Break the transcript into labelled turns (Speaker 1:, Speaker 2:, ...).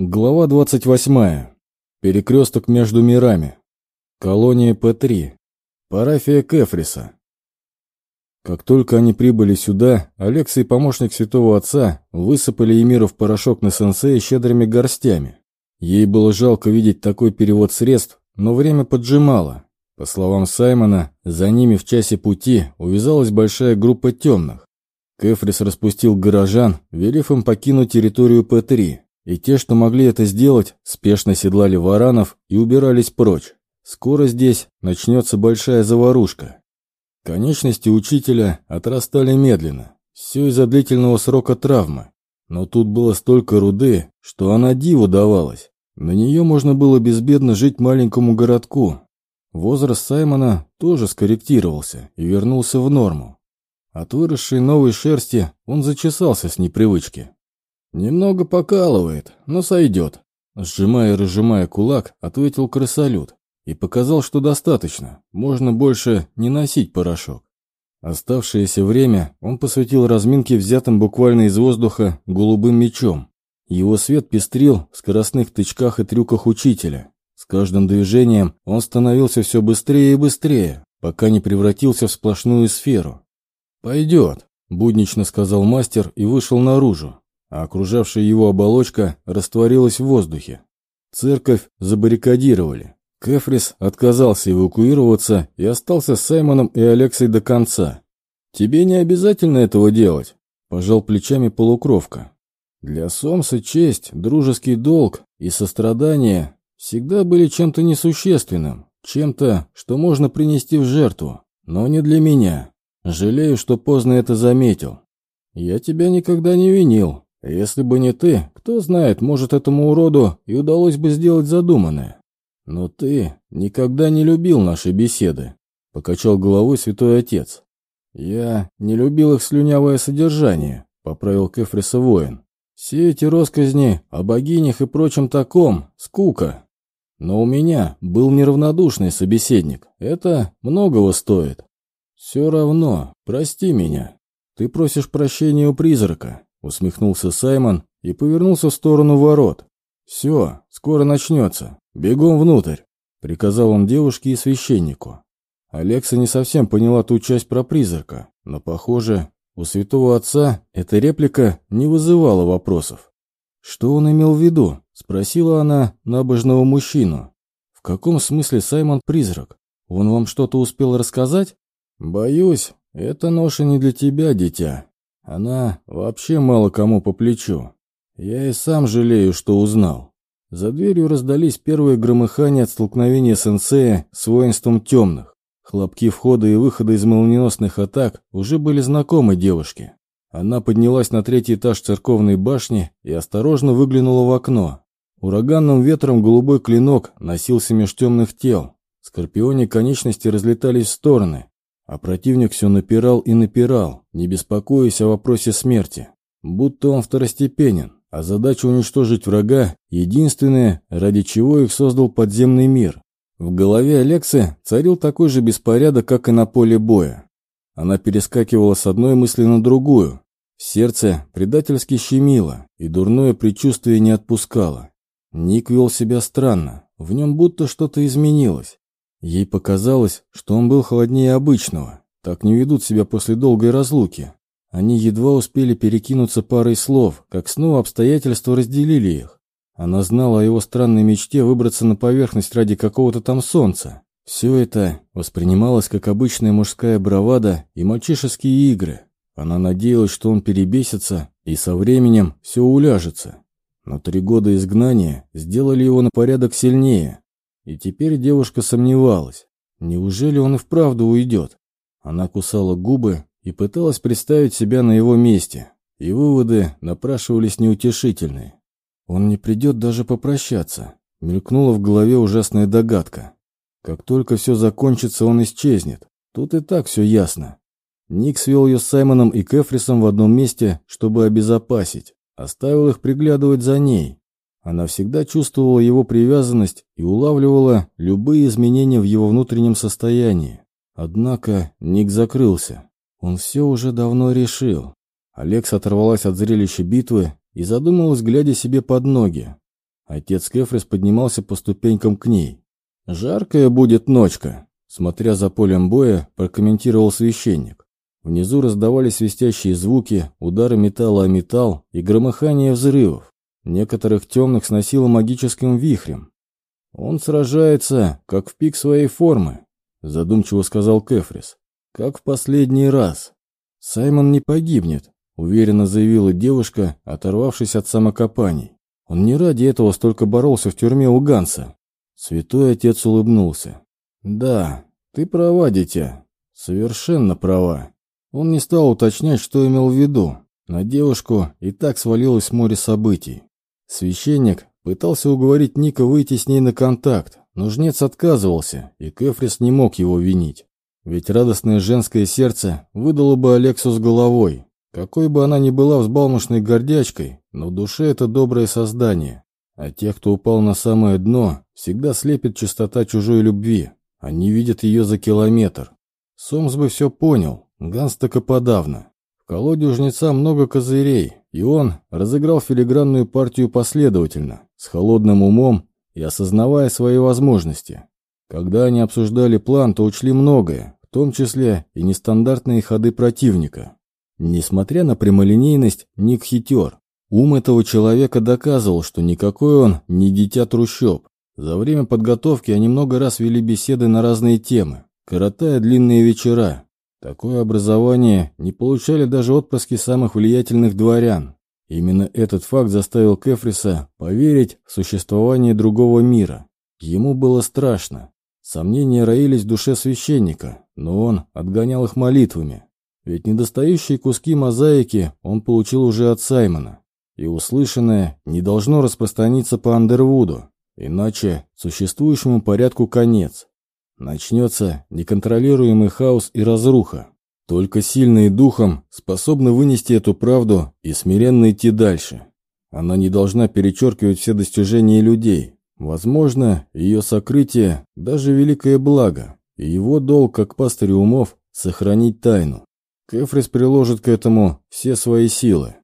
Speaker 1: Глава 28. Перекресток между мирами. Колония П-3. Парафия Кефриса. Как только они прибыли сюда, Алекса и помощник святого отца высыпали Эмиру в порошок на сенсея щедрыми горстями. Ей было жалко видеть такой перевод средств, но время поджимало. По словам Саймона, за ними в часе пути увязалась большая группа темных. Кефрис распустил горожан, велев им покинуть территорию П-3 и те, что могли это сделать, спешно седлали варанов и убирались прочь. Скоро здесь начнется большая заварушка. Конечности учителя отрастали медленно, все из-за длительного срока травмы. Но тут было столько руды, что она диву давалась. На нее можно было безбедно жить маленькому городку. Возраст Саймона тоже скорректировался и вернулся в норму. От выросшей новой шерсти он зачесался с непривычки. «Немного покалывает, но сойдет», — сжимая и разжимая кулак, ответил крысолют и показал, что достаточно, можно больше не носить порошок. Оставшееся время он посвятил разминке взятым буквально из воздуха голубым мечом. Его свет пестрил в скоростных тычках и трюках учителя. С каждым движением он становился все быстрее и быстрее, пока не превратился в сплошную сферу. «Пойдет», — буднично сказал мастер и вышел наружу а окружавшая его оболочка растворилась в воздухе. Церковь забаррикадировали. Кефрис отказался эвакуироваться и остался с Саймоном и Алексой до конца. «Тебе не обязательно этого делать», – пожал плечами полукровка. «Для Сомса честь, дружеский долг и сострадание всегда были чем-то несущественным, чем-то, что можно принести в жертву, но не для меня. Жалею, что поздно это заметил. Я тебя никогда не винил, если бы не ты, кто знает, может, этому уроду и удалось бы сделать задуманное. Но ты никогда не любил наши беседы, — покачал головой святой отец. Я не любил их слюнявое содержание, — поправил Кефриса воин. Все эти росказни о богинях и прочем таком — скука. Но у меня был неравнодушный собеседник. Это многого стоит. Все равно, прости меня. Ты просишь прощения у призрака, Усмехнулся Саймон и повернулся в сторону ворот. «Все, скоро начнется. Бегом внутрь», — приказал он девушке и священнику. Алекса не совсем поняла ту часть про призрака, но, похоже, у святого отца эта реплика не вызывала вопросов. «Что он имел в виду?» — спросила она набожного мужчину. «В каком смысле Саймон призрак? Он вам что-то успел рассказать?» «Боюсь, это ноша не для тебя, дитя», она вообще мало кому по плечу. Я и сам жалею, что узнал. За дверью раздались первые громыхания от столкновения сенсея с воинством темных. Хлопки входа и выхода из молниеносных атак уже были знакомы девушке. Она поднялась на третий этаж церковной башни и осторожно выглянула в окно. Ураганным ветром голубой клинок носился меж темных тел. Скорпионе конечности разлетались в стороны, а противник все напирал и напирал, не беспокоясь о вопросе смерти. Будто он второстепенен, а задача уничтожить врага – единственное, ради чего их создал подземный мир. В голове Алексы царил такой же беспорядок, как и на поле боя. Она перескакивала с одной мысли на другую. Сердце предательски щемило, и дурное предчувствие не отпускало. Ник вел себя странно, в нем будто что-то изменилось. Ей показалось, что он был холоднее обычного. Так не ведут себя после долгой разлуки. Они едва успели перекинуться парой слов, как снова обстоятельства разделили их. Она знала о его странной мечте выбраться на поверхность ради какого-то там солнца. Все это воспринималось как обычная мужская бравада и мальчишеские игры. Она надеялась, что он перебесится, и со временем все уляжется. Но три года изгнания сделали его на порядок сильнее, и теперь девушка сомневалась. Неужели он и вправду уйдет? Она кусала губы и пыталась представить себя на его месте. И выводы напрашивались неутешительные. Он не придет даже попрощаться. Мелькнула в голове ужасная догадка. Как только все закончится, он исчезнет. Тут и так все ясно. Ник свел ее с Саймоном и Кефрисом в одном месте, чтобы обезопасить. Оставил их приглядывать за ней. Она всегда чувствовала его привязанность и улавливала любые изменения в его внутреннем состоянии. Однако Ник закрылся. Он все уже давно решил. Алекс оторвалась от зрелища битвы и задумалась, глядя себе под ноги. Отец Кефрис поднимался по ступенькам к ней. «Жаркая будет ночка», — смотря за полем боя, прокомментировал священник. Внизу раздавались свистящие звуки, удары металла о металл и громыхание взрывов. Некоторых темных сносило магическим вихрем. «Он сражается, как в пик своей формы», — задумчиво сказал Кефрис. «Как в последний раз. Саймон не погибнет», — уверенно заявила девушка, оторвавшись от самокопаний. Он не ради этого столько боролся в тюрьме у Ганса. Святой отец улыбнулся. «Да, ты права, дитя. Совершенно права». Он не стал уточнять, что имел в виду. На девушку и так свалилось море событий. Священник пытался уговорить Ника выйти с ней на контакт, но жнец отказывался, и Кефрис не мог его винить. Ведь радостное женское сердце выдало бы Алексу с головой. Какой бы она ни была взбалмошной гордячкой, но в душе это доброе создание. А тех, кто упал на самое дно, всегда слепит чистота чужой любви. Они видят ее за километр. Сомс бы все понял, Ганс так и подавно. В колоде у жнеца много козырей, и он разыграл филигранную партию последовательно, с холодным умом и осознавая свои возможности. Когда они обсуждали план, то учли многое, в том числе и нестандартные ходы противника. Несмотря на прямолинейность, Ник хитер. Ум этого человека доказывал, что никакой он не дитя трущоб. За время подготовки они много раз вели беседы на разные темы, коротая длинные вечера. Такое образование не получали даже отпрыски самых влиятельных дворян. Именно этот факт заставил Кефриса поверить в существование другого мира. Ему было страшно. Сомнения роились в душе священника, но он отгонял их молитвами. Ведь недостающие куски мозаики он получил уже от Саймона. И услышанное не должно распространиться по Андервуду, иначе существующему порядку конец. Начнется неконтролируемый хаос и разруха. Только сильные духом способны вынести эту правду и смиренно идти дальше. Она не должна перечеркивать все достижения людей. Возможно, ее сокрытие – даже великое благо, и его долг, как пастырь умов, сохранить тайну. Кефрис приложит к этому все свои силы.